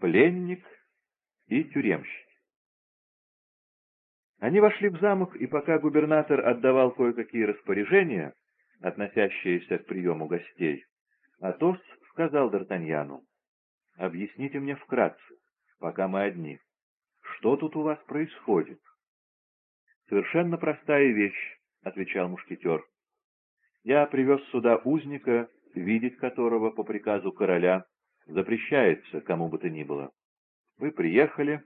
пленник и тюремщик. Они вошли в замок, и пока губернатор отдавал кое-какие распоряжения, относящиеся к приему гостей, Атос сказал Д'Артаньяну, «Объясните мне вкратце, пока мы одни, что тут у вас происходит?» «Совершенно простая вещь», — отвечал мушкетер. «Я привез сюда узника, видеть которого по приказу короля запрещается кому бы то ни было. Вы приехали,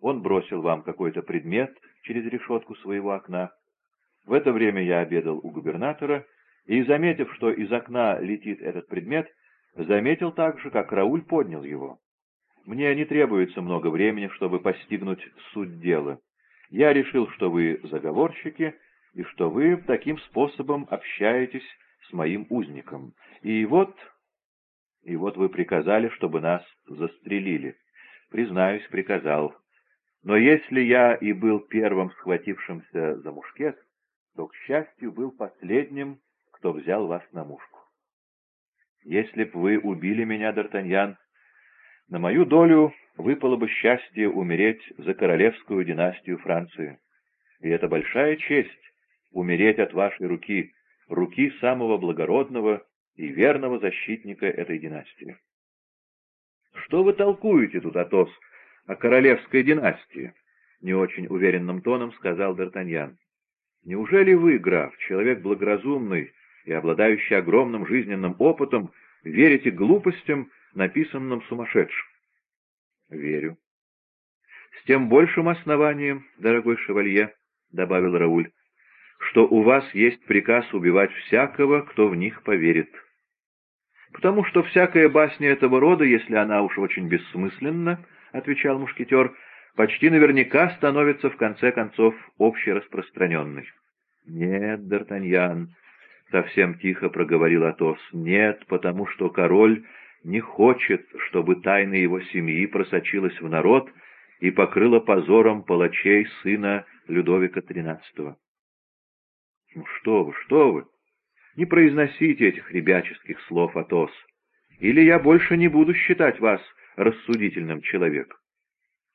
он бросил вам какой-то предмет через решетку своего окна. В это время я обедал у губернатора, и, заметив, что из окна летит этот предмет, заметил также, как Рауль поднял его. Мне не требуется много времени, чтобы постигнуть суть дела. Я решил, что вы заговорщики, и что вы таким способом общаетесь с моим узником. И вот... И вот вы приказали, чтобы нас застрелили. Признаюсь, приказал. Но если я и был первым схватившимся за мушкет, то, к счастью, был последним, кто взял вас на мушку. Если б вы убили меня, Д'Артаньян, на мою долю выпало бы счастье умереть за королевскую династию Франции. И это большая честь — умереть от вашей руки, руки самого благородного и верного защитника этой династии. «Что вы толкуете тут, Атос, о королевской династии?» — не очень уверенным тоном сказал Д'Артаньян. «Неужели вы, граф, человек благоразумный и обладающий огромным жизненным опытом, верите глупостям, написанным сумасшедшим?» «Верю». «С тем большим основанием, дорогой шевалье», — добавил Рауль, — «что у вас есть приказ убивать всякого, кто в них поверит» потому что всякая басня этого рода, если она уж очень бессмысленна, — отвечал мушкетер, — почти наверняка становится в конце концов общераспространенной. — Нет, Д'Артаньян, — совсем тихо проговорил Атос, — нет, потому что король не хочет, чтобы тайна его семьи просочилась в народ и покрыла позором палачей сына Людовика XIII. — Ну что вы, что вы! Не произносите этих ребяческих слов, Атос, или я больше не буду считать вас рассудительным человеком.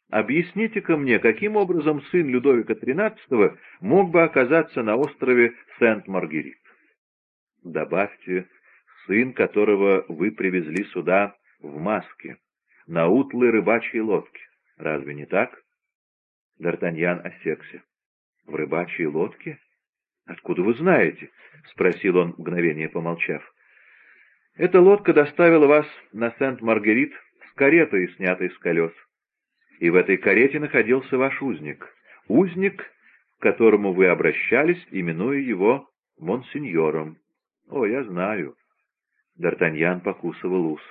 Объясните-ка мне, каким образом сын Людовика XIII мог бы оказаться на острове Сент-Маргерит? Добавьте, сын которого вы привезли сюда в маске, на утлой рыбачьей лодке. Разве не так? Д'Артаньян осекся. В рыбачьей лодке? «Откуда вы знаете?» — спросил он, мгновение помолчав. «Эта лодка доставила вас на Сент-Маргерит с каретой, снятой с колес. И в этой карете находился ваш узник. Узник, к которому вы обращались, именуя его монсеньором. О, я знаю». Д'Артаньян покусывал ус.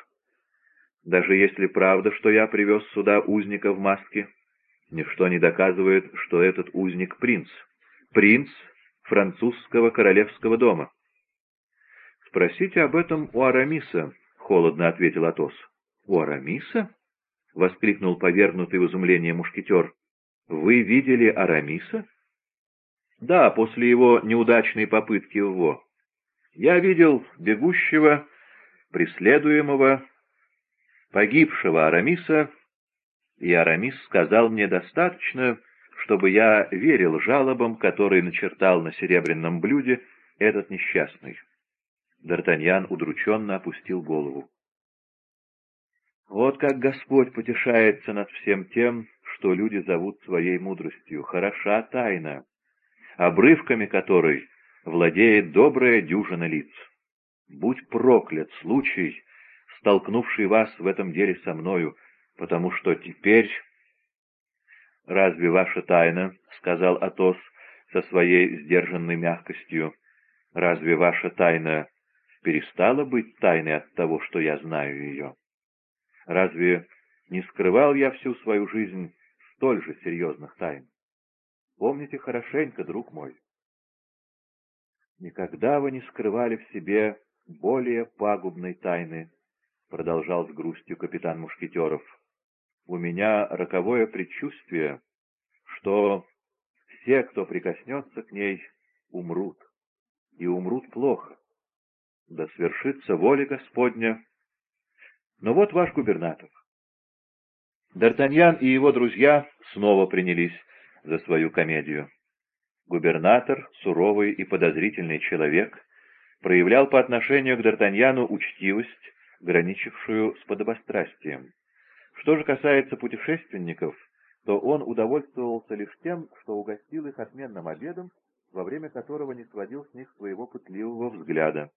«Даже если правда, что я привез сюда узника в маске, ничто не доказывает, что этот узник принц. Принц французского королевского дома. «Спросите об этом у Арамиса», — холодно ответил Атос. «У Арамиса?» — воскликнул повергнутый в изумление мушкетер. «Вы видели Арамиса?» «Да, после его неудачной попытки в Во. Я видел бегущего, преследуемого, погибшего Арамиса, и Арамис сказал мне достаточно, чтобы я верил жалобам, которые начертал на серебряном блюде этот несчастный. Д'Артаньян удрученно опустил голову. Вот как Господь потешается над всем тем, что люди зовут своей мудростью. Хороша тайна, обрывками которой владеет добрая дюжина лиц. Будь проклят случай, столкнувший вас в этом деле со мною, потому что теперь «Разве ваша тайна, — сказал Атос со своей сдержанной мягкостью, — разве ваша тайна перестала быть тайной от того, что я знаю ее? Разве не скрывал я всю свою жизнь столь же серьезных тайн? Помните хорошенько, друг мой. Никогда вы не скрывали в себе более пагубной тайны, — продолжал с грустью капитан Мушкетеров у меня роковое предчувствие, что все, кто прикоснется к ней, умрут, и умрут плохо. Да свершится воля Господня. Но вот ваш губернатор. Д'Артаньян и его друзья снова принялись за свою комедию. Губернатор, суровый и подозрительный человек, проявлял по отношению к Д'Артаньяну учтивость, граничившую с подобострастием. Что же касается путешественников, то он удовольствовался лишь тем, что угостил их отменным обедом, во время которого не сводил с них своего пытливого взгляда.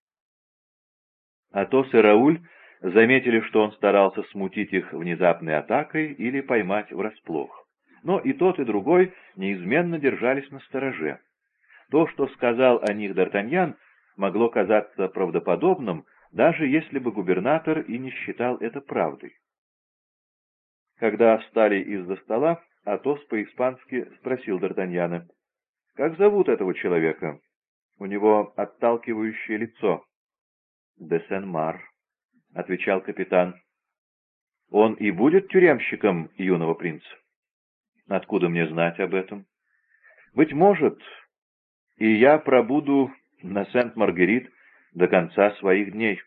Атос и Рауль заметили, что он старался смутить их внезапной атакой или поймать врасплох но и тот, и другой неизменно держались на стороже. То, что сказал о них Д'Артаньян, могло казаться правдоподобным, даже если бы губернатор и не считал это правдой. Когда встали из-за стола, Атос по-испански спросил Д'Артаньяна, «Как зовут этого человека? У него отталкивающее лицо». «Де Сен-Мар», — отвечал капитан. «Он и будет тюремщиком юного принца?» Откуда мне знать об этом? Быть может, и я пробуду на Сент-Маргерит до конца своих дней.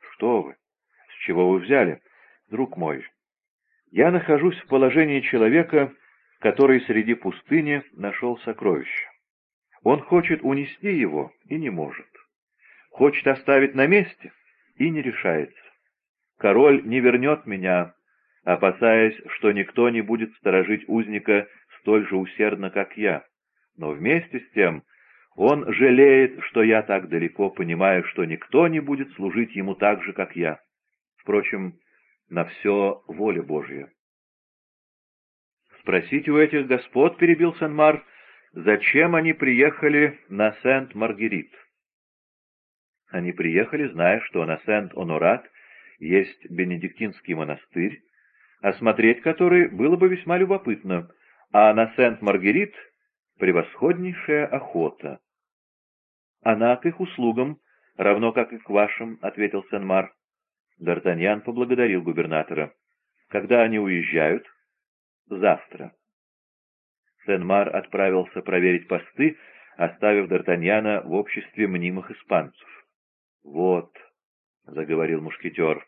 Что вы? С чего вы взяли? Друг мой, я нахожусь в положении человека, который среди пустыни нашел сокровище. Он хочет унести его и не может. Хочет оставить на месте и не решается. Король не вернет меня опасаясь, что никто не будет сторожить узника столь же усердно, как я. Но вместе с тем он жалеет, что я так далеко, понимая, что никто не будет служить ему так же, как я. Впрочем, на все воля Божья. Спросите у этих господ, — перебил Сен-Мар, — зачем они приехали на Сент-Маргерит? Они приехали, зная, что на Сент-Онорат есть Бенедиктинский монастырь, осмотреть который было бы весьма любопытно, а на Сент-Маргерит — превосходнейшая охота. Она к их услугам, равно как и к вашим, — ответил Сен-Мар. Д'Артаньян поблагодарил губернатора. Когда они уезжают? Завтра. Сен-Мар отправился проверить посты, оставив Д'Артаньяна в обществе мнимых испанцев. «Вот», — заговорил мушкетер,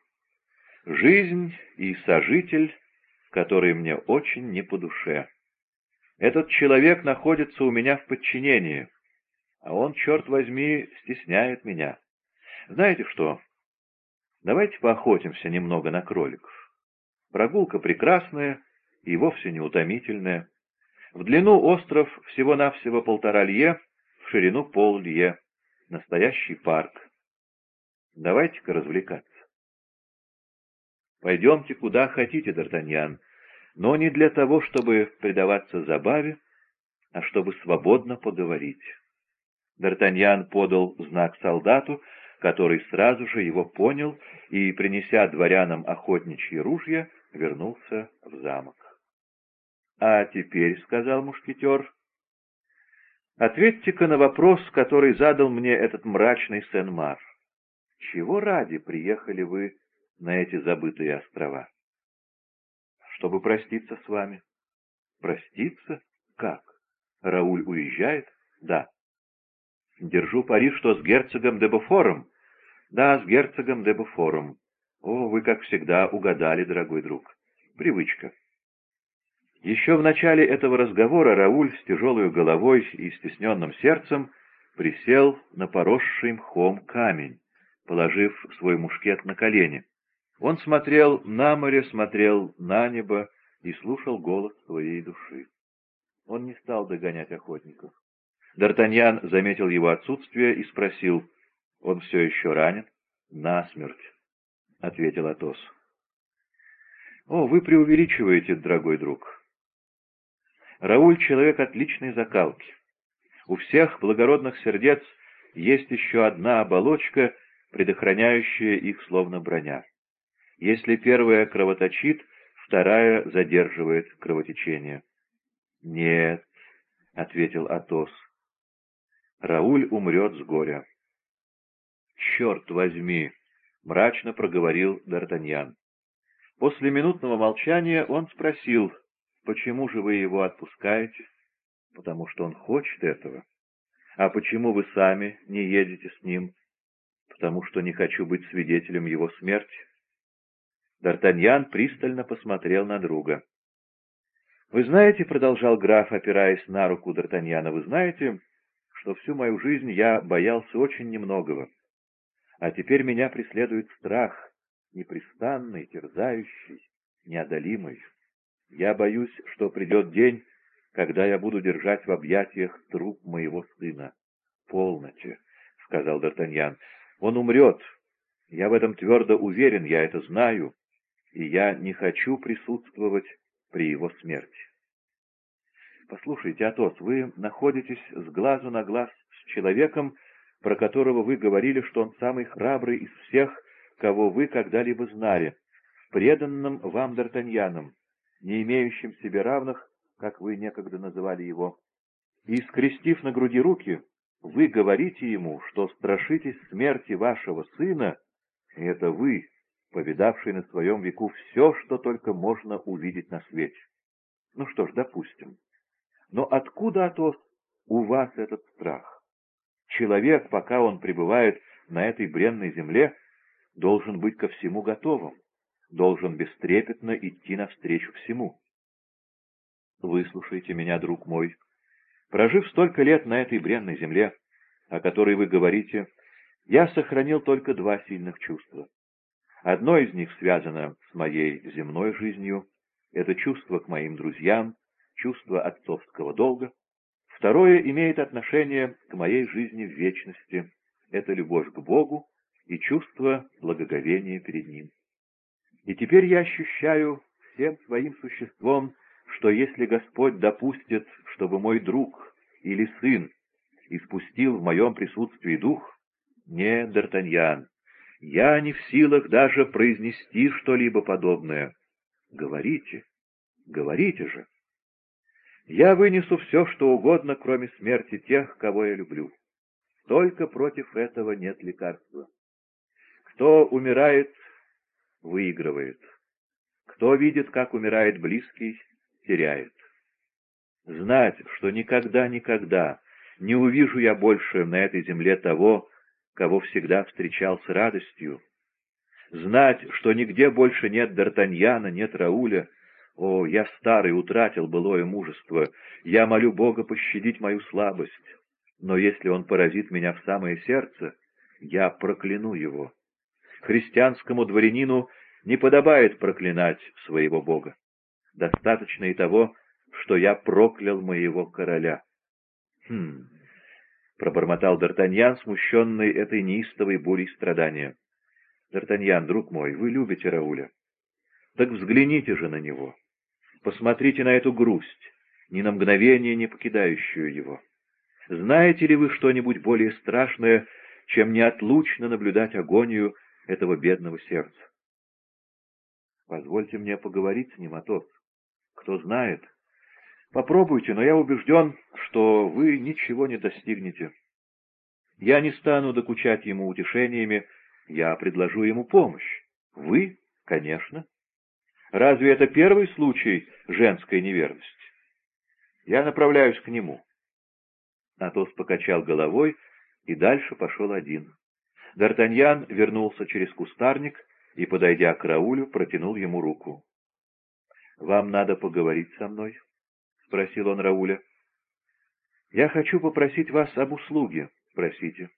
Жизнь и сожитель, который мне очень не по душе. Этот человек находится у меня в подчинении, а он, черт возьми, стесняет меня. Знаете что? Давайте поохотимся немного на кроликов. Прогулка прекрасная и вовсе не утомительная. В длину остров всего-навсего полтора лье, в ширину пол лье. Настоящий парк. Давайте-ка развлекаться. Пойдемте куда хотите, Д'Артаньян, но не для того, чтобы предаваться забаве, а чтобы свободно поговорить. Д'Артаньян подал знак солдату, который сразу же его понял и, принеся дворянам охотничьи ружья, вернулся в замок. — А теперь, — сказал мушкетер, — ответьте-ка на вопрос, который задал мне этот мрачный Сен-Мар. Чего ради приехали вы на эти забытые острова. Чтобы проститься с вами. Проститься? Как? Рауль уезжает? Да. Держу пари, что с герцогом де Буфором. Да, с герцогом де Буфором. О, вы, как всегда, угадали, дорогой друг. Привычка. Еще в начале этого разговора Рауль с тяжелой головой и стесненным сердцем присел на поросший мхом камень, положив свой мушкет на колени. Он смотрел на море, смотрел на небо и слушал голос своей души. Он не стал догонять охотников. Д'Артаньян заметил его отсутствие и спросил, «Он все еще ранен?» «Насмерть», — ответил Атос. «О, вы преувеличиваете, дорогой друг. Рауль — человек отличной закалки. У всех благородных сердец есть еще одна оболочка, предохраняющая их словно броня. Если первая кровоточит, вторая задерживает кровотечение. «Нет», — ответил Атос, — «Рауль умрет с горя». «Черт возьми!» — мрачно проговорил Д'Артаньян. После минутного молчания он спросил, «Почему же вы его отпускаете?» «Потому что он хочет этого». «А почему вы сами не едете с ним?» «Потому что не хочу быть свидетелем его смерти». Д'Артаньян пристально посмотрел на друга. «Вы знаете, — продолжал граф, опираясь на руку Д'Артаньяна, — вы знаете, что всю мою жизнь я боялся очень немногого, а теперь меня преследует страх, непрестанный, терзающий, неодолимый. Я боюсь, что придет день, когда я буду держать в объятиях труп моего сына. — Полноте, — сказал Д'Артаньян, — он умрет. Я в этом твердо уверен, я это знаю, и я не хочу присутствовать при его смерти. Послушайте, Атос, вы находитесь с глазу на глаз с человеком, про которого вы говорили, что он самый храбрый из всех, кого вы когда-либо знали, преданным вам Д'Артаньяном, не имеющим себе равных, как вы некогда называли его. И, скрестив на груди руки, вы говорите ему, что страшитесь смерти вашего сына, и это вы, повидавший на своем веку все, что только можно увидеть на свете. Ну что ж, допустим. Но откуда, Атос, у вас этот страх? Человек, пока он пребывает на этой бренной земле, должен быть ко всему готовым, должен бестрепетно идти навстречу всему. Выслушайте меня, друг мой. Прожив столько лет на этой бренной земле, о которой вы говорите, я сохранил только два сильных чувства. Одно из них связано с моей земной жизнью, это чувство к моим друзьям, чувство отцовского долга. Второе имеет отношение к моей жизни в вечности, это любовь к Богу и чувство благоговения перед Ним. И теперь я ощущаю всем своим существом, что если Господь допустит, чтобы мой друг или сын испустил в моем присутствии дух, не, Д'Артаньян, я не в силах даже произнести что-либо подобное. Говорите, говорите же. Я вынесу все, что угодно, кроме смерти тех, кого я люблю. Только против этого нет лекарства. Кто умирает, выигрывает. Кто видит, как умирает близкий, теряет. Знать, что никогда-никогда не увижу я больше на этой земле того, кого всегда встречал с радостью. Знать, что нигде больше нет Д'Артаньяна, нет Рауля. О, я старый, утратил былое мужество. Я молю Бога пощадить мою слабость. Но если он поразит меня в самое сердце, я прокляну его. Христианскому дворянину не подобает проклинать своего Бога. Достаточно и того, что я проклял моего короля. Хм, — пробормотал Д'Артаньян, смущенный этой неистовой бурей страдания. «Д'Артаньян, друг мой, вы любите Рауля. Так взгляните же на него. Посмотрите на эту грусть, ни на мгновение не покидающую его. Знаете ли вы что-нибудь более страшное, чем неотлучно наблюдать агонию этого бедного сердца? Позвольте мне поговорить с ним, Атос. Кто знает, Попробуйте, но я убежден, что вы ничего не достигнете. Я не стану докучать ему утешениями, я предложу ему помощь. Вы? Конечно. Разве это первый случай женской неверности? Я направляюсь к нему. Атос покачал головой и дальше пошел один. Д'Артаньян вернулся через кустарник и, подойдя к Раулю, протянул ему руку. — Вам надо поговорить со мной? — спросил он Рауля. «Я хочу попросить вас об услуге. Просите.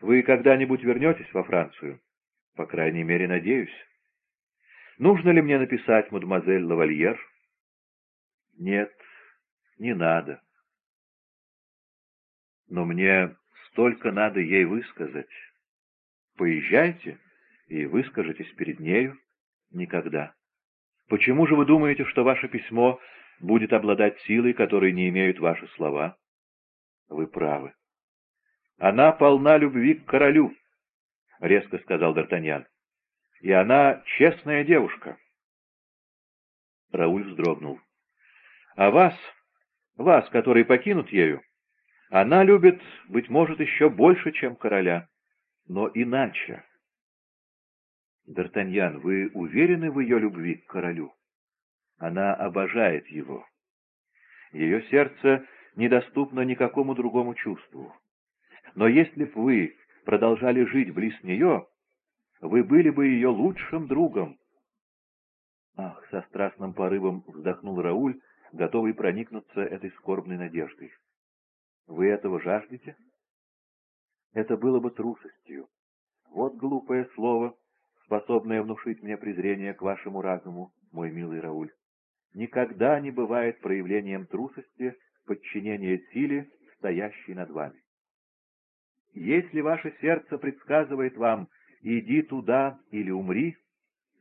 Вы когда-нибудь вернетесь во Францию? По крайней мере, надеюсь. Нужно ли мне написать мадемуазель Лавальер?» «Нет, не надо. Но мне столько надо ей высказать. Поезжайте и выскажитесь перед нею. Никогда. Почему же вы думаете, что ваше письмо будет обладать силой, которой не имеют ваши слова. Вы правы. Она полна любви к королю, — резко сказал Д'Артаньян. И она честная девушка. Рауль вздрогнул. А вас, вас, который покинут ею, она любит, быть может, еще больше, чем короля, но иначе. Д'Артаньян, вы уверены в ее любви к королю? Она обожает его. Ее сердце недоступно никакому другому чувству. Но если б вы продолжали жить близ нее, вы были бы ее лучшим другом, Ах, со страстным порывом вздохнул Рауль, готовый проникнуться этой скорбной надеждой. Вы этого жаждете? Это было бы трусостью. Вот глупое слово, способное внушить мне презрение к вашему разуму, мой милый Рауль. Никогда не бывает проявлением трусости подчинение силе, стоящей над вами. Если ваше сердце предсказывает вам «иди туда или умри»,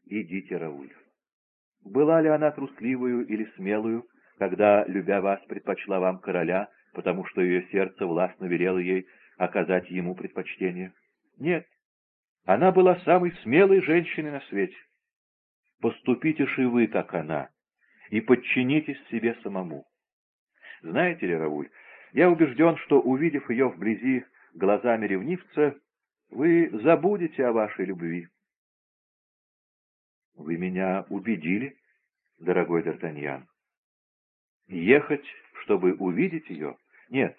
идите, Рауль. Была ли она трусливую или смелую, когда, любя вас, предпочла вам короля, потому что ее сердце властно велело ей оказать ему предпочтение? Нет. Она была самой смелой женщиной на свете. Поступите же вы, как она, и подчинитесь себе самому. Знаете ли, Рауль, я убежден, что, увидев ее вблизи глазами ревнивца, вы забудете о вашей любви. Вы меня убедили, дорогой Д'Артаньян. Ехать, чтобы увидеть ее? Нет.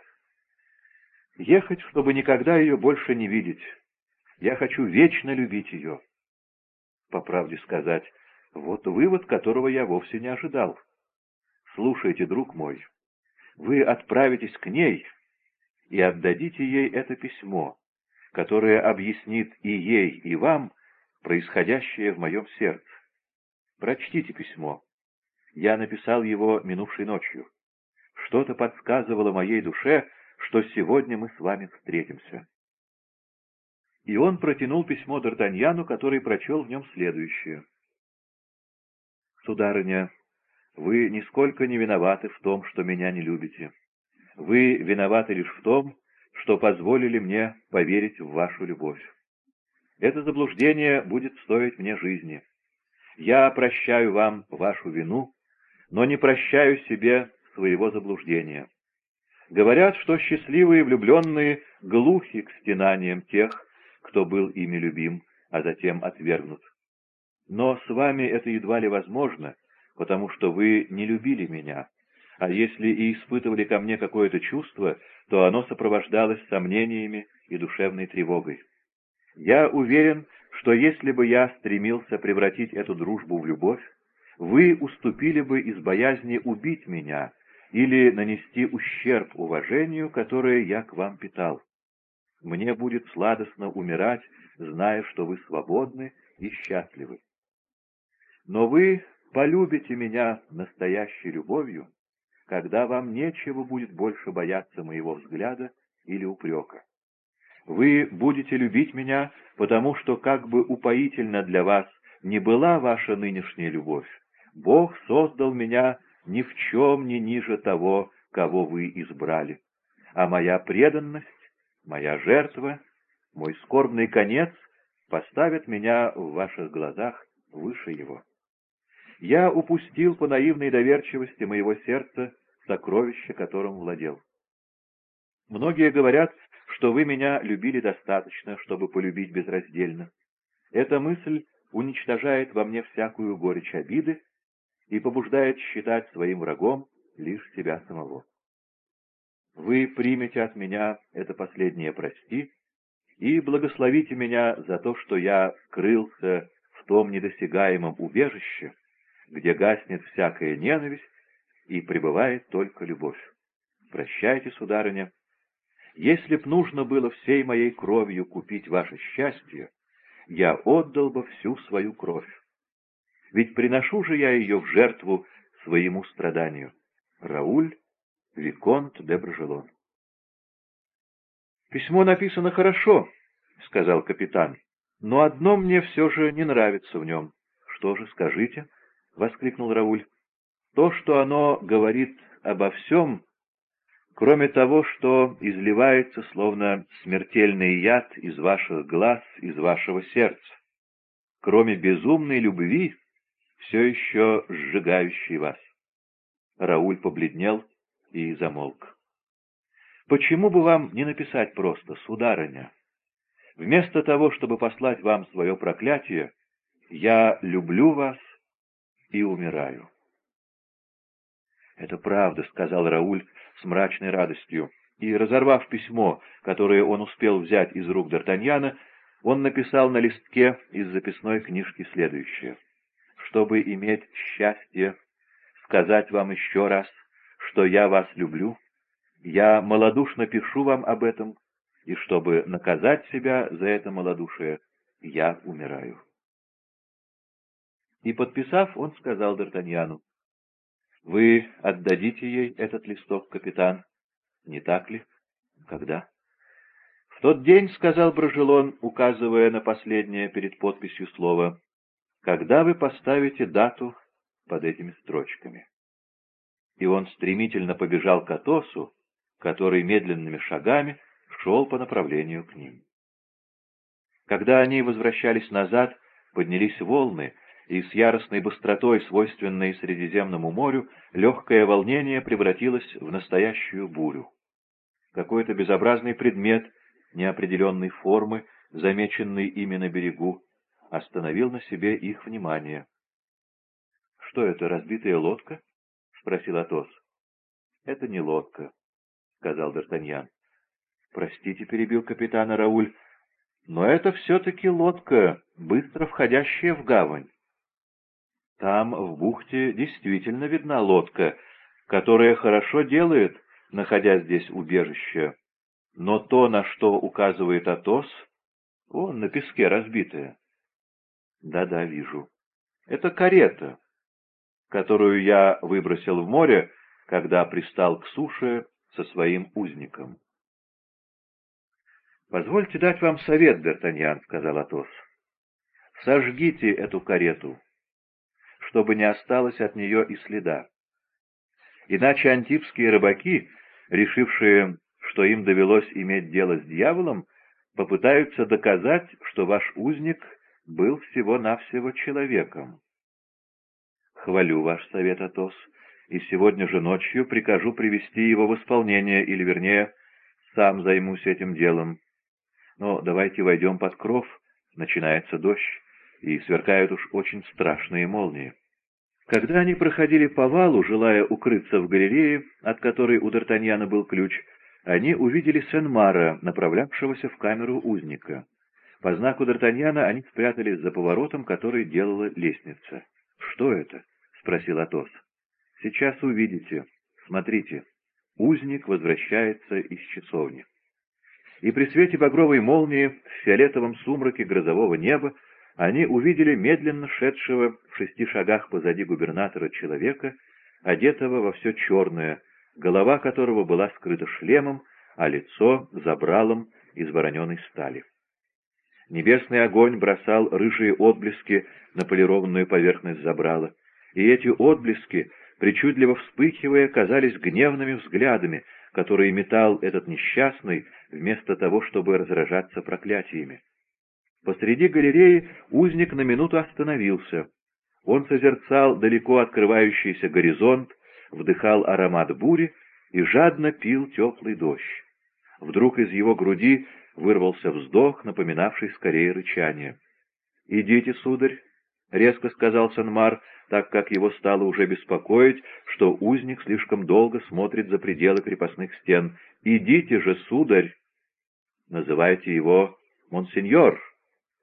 Ехать, чтобы никогда ее больше не видеть. Я хочу вечно любить ее. По правде сказать, вот вывод, которого я вовсе не ожидал. Слушайте, друг мой, вы отправитесь к ней и отдадите ей это письмо, которое объяснит и ей, и вам происходящее в моем сердце. Прочтите письмо. Я написал его минувшей ночью. Что-то подсказывало моей душе, что сегодня мы с вами встретимся. И он протянул письмо Д'Артаньяну, который прочел в нем следующее. «Сударыня, вы нисколько не виноваты в том, что меня не любите. Вы виноваты лишь в том, что позволили мне поверить в вашу любовь. Это заблуждение будет стоить мне жизни. Я прощаю вам вашу вину, но не прощаю себе своего заблуждения. Говорят, что счастливые влюбленные глухи к стенаниям тех, кто был ими любим, а затем отвергнут. Но с вами это едва ли возможно, потому что вы не любили меня, а если и испытывали ко мне какое-то чувство, то оно сопровождалось сомнениями и душевной тревогой. Я уверен, что если бы я стремился превратить эту дружбу в любовь, вы уступили бы из боязни убить меня или нанести ущерб уважению, которое я к вам питал. Мне будет сладостно умирать, зная, что вы свободны и счастливы. Но вы полюбите меня настоящей любовью, когда вам нечего будет больше бояться моего взгляда или упрека. Вы будете любить меня, потому что, как бы упоительно для вас не была ваша нынешняя любовь, Бог создал меня ни в чем не ниже того, кого вы избрали. А моя преданность, моя жертва, мой скорбный конец поставят меня в ваших глазах выше его я упустил по наивной доверчивости моего сердца сокровище, которым владел. Многие говорят, что вы меня любили достаточно, чтобы полюбить безраздельно. Эта мысль уничтожает во мне всякую горечь обиды и побуждает считать своим врагом лишь себя самого. Вы примете от меня это последнее «прости» и благословите меня за то, что я скрылся в том недосягаемом убежище, где гаснет всякая ненависть и пребывает только любовь. Прощайте, сударыня. Если б нужно было всей моей кровью купить ваше счастье, я отдал бы всю свою кровь. Ведь приношу же я ее в жертву своему страданию. Рауль Виконт де Брожелон. «Письмо написано хорошо», — сказал капитан, — «но одно мне все же не нравится в нем. Что же, скажите?» — воскликнул Рауль. «То, что оно говорит обо всем, кроме того, что изливается словно смертельный яд из ваших глаз, из вашего сердца, кроме безумной любви, все еще сжигающей вас». Рауль побледнел и замолк. «Почему бы вам не написать просто, сударыня? Вместо того, чтобы послать вам свое проклятие, я люблю вас и умираю. «Это правда», — сказал Рауль с мрачной радостью, и, разорвав письмо, которое он успел взять из рук Д'Артаньяна, он написал на листке из записной книжки следующее. чтобы иметь счастье сказать вам еще раз, что я вас люблю, я малодушно пишу вам об этом, и чтобы наказать себя за это малодушие, я умираю. И, подписав, он сказал Д'Артаньяну, «Вы отдадите ей этот листок, капитан, не так ли? Когда?» «В тот день, — сказал Брожелон, указывая на последнее перед подписью слово, — когда вы поставите дату под этими строчками». И он стремительно побежал к Атосу, который медленными шагами шел по направлению к ним. Когда они возвращались назад, поднялись волны, и с яростной быстротой, свойственной Средиземному морю, легкое волнение превратилось в настоящую бурю. Какой-то безобразный предмет неопределенной формы, замеченный ими на берегу, остановил на себе их внимание. — Что это, разбитая лодка? — спросил Атос. — Это не лодка, — сказал Д'Артаньян. — Простите, — перебил капитана Рауль, — но это все-таки лодка, быстро входящая в гавань. Там, в бухте, действительно видна лодка, которая хорошо делает, находя здесь убежище. Но то, на что указывает Атос, он на песке разбитое. Да-да, вижу. Это карета, которую я выбросил в море, когда пристал к суше со своим узником. «Позвольте дать вам совет, Д'Артаньян», — сказал Атос. «Сожгите эту карету, чтобы не осталось от нее и следа. Иначе антипские рыбаки, решившие, что им довелось иметь дело с дьяволом, попытаются доказать, что ваш узник был всего-навсего человеком. Хвалю ваш совет, Атос, и сегодня же ночью прикажу привести его в исполнение, или, вернее, сам займусь этим делом. Но давайте войдем под кров, начинается дождь, и сверкают уж очень страшные молнии. Когда они проходили по валу, желая укрыться в галерее, от которой у Д'Артаньяна был ключ, они увидели Сен-Мара, направлявшегося в камеру узника. По знаку Д'Артаньяна они спрятались за поворотом, который делала лестница. «Что это?» — спросил Атос. «Сейчас увидите. Смотрите. Узник возвращается из часовни» и при свете багровой молнии в фиолетовом сумраке грозового неба они увидели медленно шедшего в шести шагах позади губернатора человека, одетого во все черное, голова которого была скрыта шлемом, а лицо — забралом из вороненой стали. Небесный огонь бросал рыжие отблески на полированную поверхность забрала, и эти отблески, причудливо вспыхивая, казались гневными взглядами, которые метал этот несчастный, вместо того, чтобы разражаться проклятиями. Посреди галереи узник на минуту остановился. Он созерцал далеко открывающийся горизонт, вдыхал аромат бури и жадно пил теплый дождь. Вдруг из его груди вырвался вздох, напоминавший скорее рычание. — Идите, сударь, — резко сказал Санмар, так как его стало уже беспокоить, что узник слишком долго смотрит за пределы крепостных стен. — Идите же, сударь! — Называйте его монсеньор, —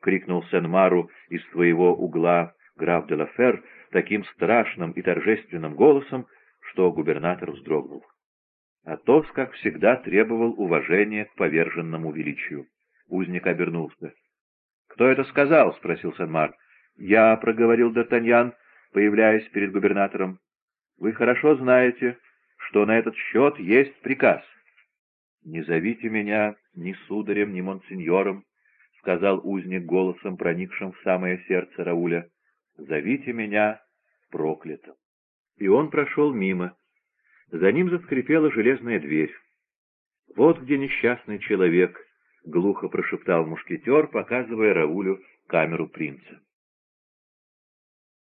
крикнул Сен-Мару из своего угла граф де Лафер таким страшным и торжественным голосом, что губернатор вздрогнул. Атос, как всегда, требовал уважения к поверженному величию. Узник обернулся. — Кто это сказал? — спросил Сен-Мар. «Я», — проговорил Д'Артаньян, появляясь перед губернатором, — «вы хорошо знаете, что на этот счет есть приказ». «Не зовите меня ни сударем, ни монсеньором», — сказал узник голосом, проникшим в самое сердце Рауля. «Зовите меня проклятым». И он прошел мимо. За ним заскрипела железная дверь. «Вот где несчастный человек», — глухо прошептал мушкетер, показывая Раулю камеру принца.